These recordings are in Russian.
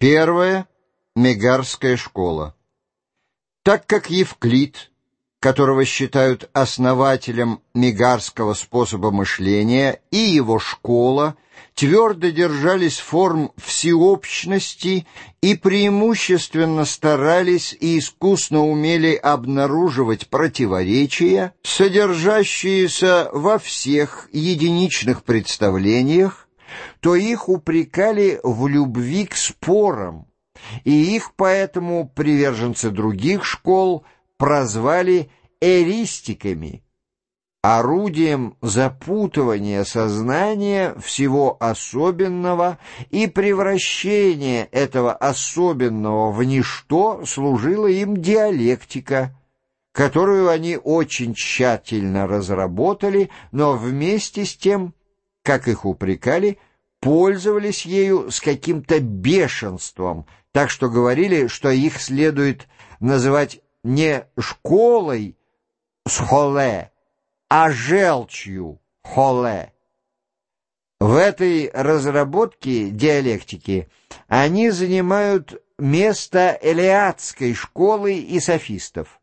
Первое — Мегарская школа. Так как Евклид, которого считают основателем мегарского способа мышления, и его школа твердо держались форм всеобщности и преимущественно старались и искусно умели обнаруживать противоречия, содержащиеся во всех единичных представлениях, то их упрекали в любви к спорам, и их поэтому приверженцы других школ прозвали эристиками, орудием запутывания сознания всего особенного и превращения этого особенного в ничто служила им диалектика, которую они очень тщательно разработали, но вместе с тем как их упрекали, пользовались ею с каким-то бешенством, так что говорили, что их следует называть не школой схоле, а желчью холе. В этой разработке диалектики они занимают место элеатской школы и софистов.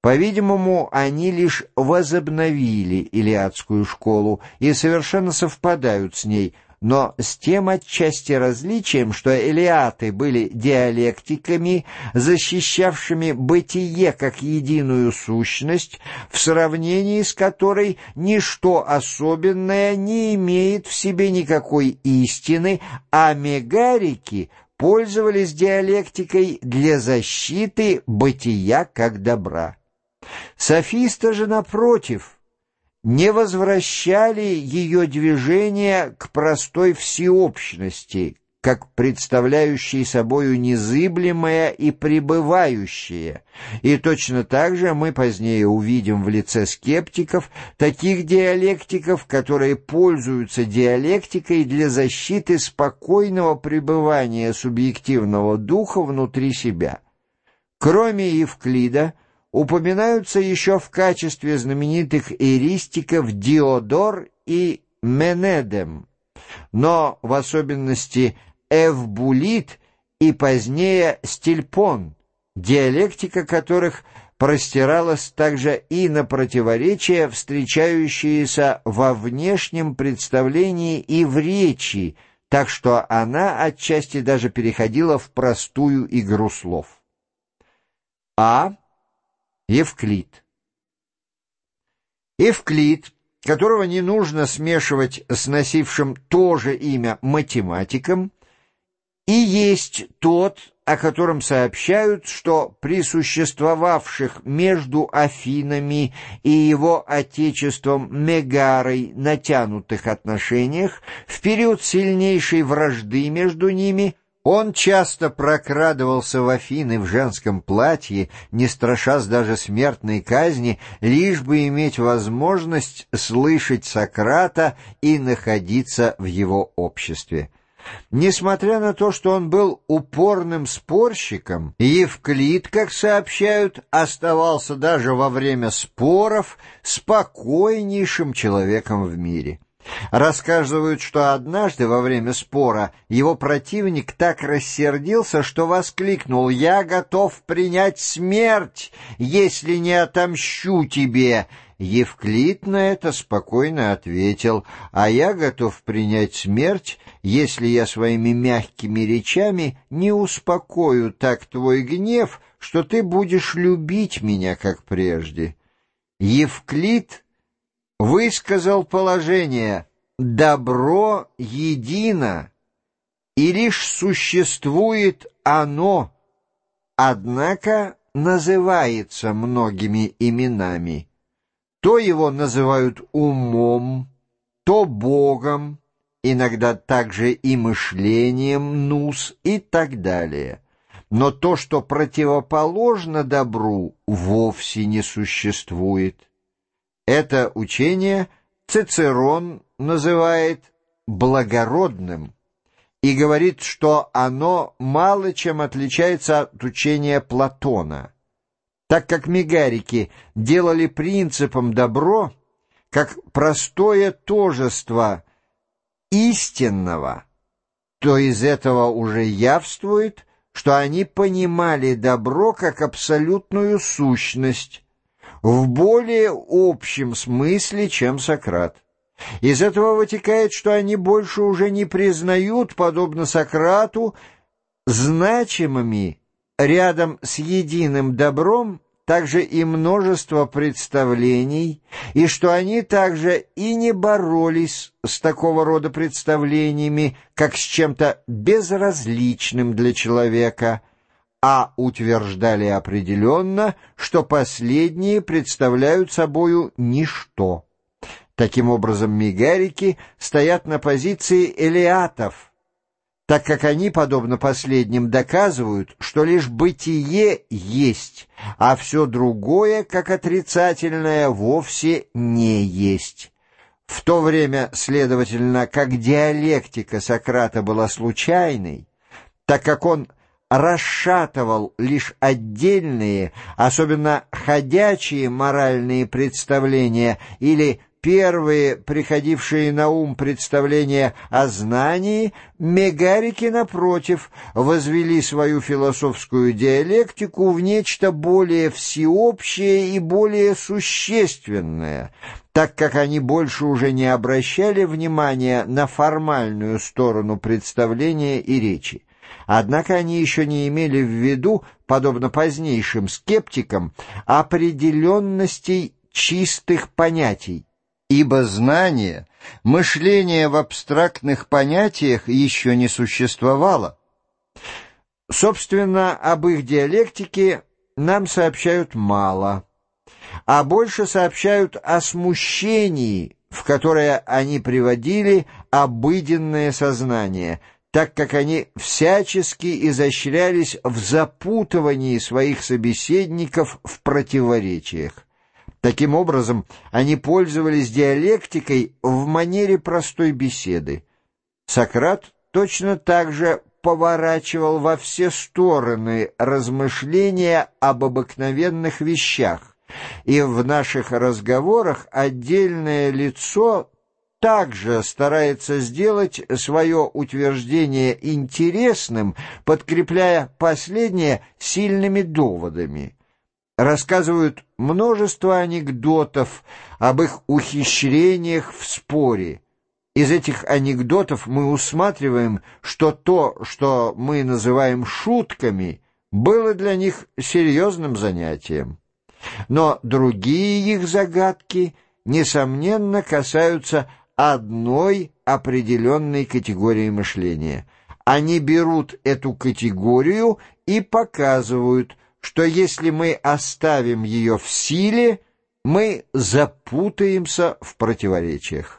По-видимому, они лишь возобновили Илиадскую школу и совершенно совпадают с ней, но с тем отчасти различием, что элиаты были диалектиками, защищавшими бытие как единую сущность, в сравнении с которой ничто особенное не имеет в себе никакой истины, а мегарики пользовались диалектикой для защиты бытия как добра. Софисты же, напротив, не возвращали ее движение к простой всеобщности, как представляющей собою незыблемое и пребывающее, и точно так же мы позднее увидим в лице скептиков таких диалектиков, которые пользуются диалектикой для защиты спокойного пребывания субъективного духа внутри себя. Кроме Евклида, упоминаются еще в качестве знаменитых эристиков Диодор и Менедем, но в особенности Эвбулит и позднее Стильпон, диалектика которых простиралась также и на противоречия, встречающиеся во внешнем представлении и в речи, так что она отчасти даже переходила в простую игру слов. А Евклид. Евклид, которого не нужно смешивать с носившим то же имя математиком, и есть тот, о котором сообщают, что при существовавших между Афинами и его отечеством Мегарой натянутых отношениях в период сильнейшей вражды между ними – он часто прокрадывался в Афины в женском платье, не страшась даже смертной казни, лишь бы иметь возможность слышать Сократа и находиться в его обществе. Несмотря на то, что он был упорным спорщиком, Евклид, как сообщают, оставался даже во время споров спокойнейшим человеком в мире. Рассказывают, что однажды во время спора его противник так рассердился, что воскликнул «Я готов принять смерть, если не отомщу тебе». Евклид на это спокойно ответил, «А я готов принять смерть, если я своими мягкими речами не успокою так твой гнев, что ты будешь любить меня, как прежде». Евклид высказал положение «добро едино», и лишь существует оно, однако называется многими именами. То его называют умом, то Богом, иногда также и мышлением, нус и так далее. Но то, что противоположно добру, вовсе не существует. Это учение Цицерон называет благородным и говорит, что оно мало чем отличается от учения Платона. Так как мегарики делали принципом добро, как простое тожество истинного – то из этого уже явствует, что они понимали добро как абсолютную сущность в более общем смысле, чем Сократ. Из этого вытекает, что они больше уже не признают, подобно Сократу, значимыми рядом с единым добром также и множество представлений, и что они также и не боролись с такого рода представлениями, как с чем-то безразличным для человека, а утверждали определенно, что последние представляют собою ничто. Таким образом, мигарики стоят на позиции элиатов, так как они, подобно последним, доказывают, что лишь бытие есть, а все другое, как отрицательное, вовсе не есть. В то время, следовательно, как диалектика Сократа была случайной, так как он расшатывал лишь отдельные, особенно ходячие моральные представления или первые приходившие на ум представления о знании, мегарики, напротив, возвели свою философскую диалектику в нечто более всеобщее и более существенное, так как они больше уже не обращали внимания на формальную сторону представления и речи. Однако они еще не имели в виду, подобно позднейшим скептикам, определенностей чистых понятий, ибо знание, мышление в абстрактных понятиях еще не существовало. Собственно, об их диалектике нам сообщают мало, а больше сообщают о смущении, в которое они приводили обыденное сознание, так как они всячески изощрялись в запутывании своих собеседников в противоречиях. Таким образом, они пользовались диалектикой в манере простой беседы. Сократ точно так же поворачивал во все стороны размышления об обыкновенных вещах, и в наших разговорах отдельное лицо также старается сделать свое утверждение интересным, подкрепляя последнее сильными доводами рассказывают множество анекдотов об их ухищрениях в споре. Из этих анекдотов мы усматриваем, что то, что мы называем шутками, было для них серьезным занятием. Но другие их загадки, несомненно, касаются одной определенной категории мышления. Они берут эту категорию и показывают – что если мы оставим ее в силе, мы запутаемся в противоречиях.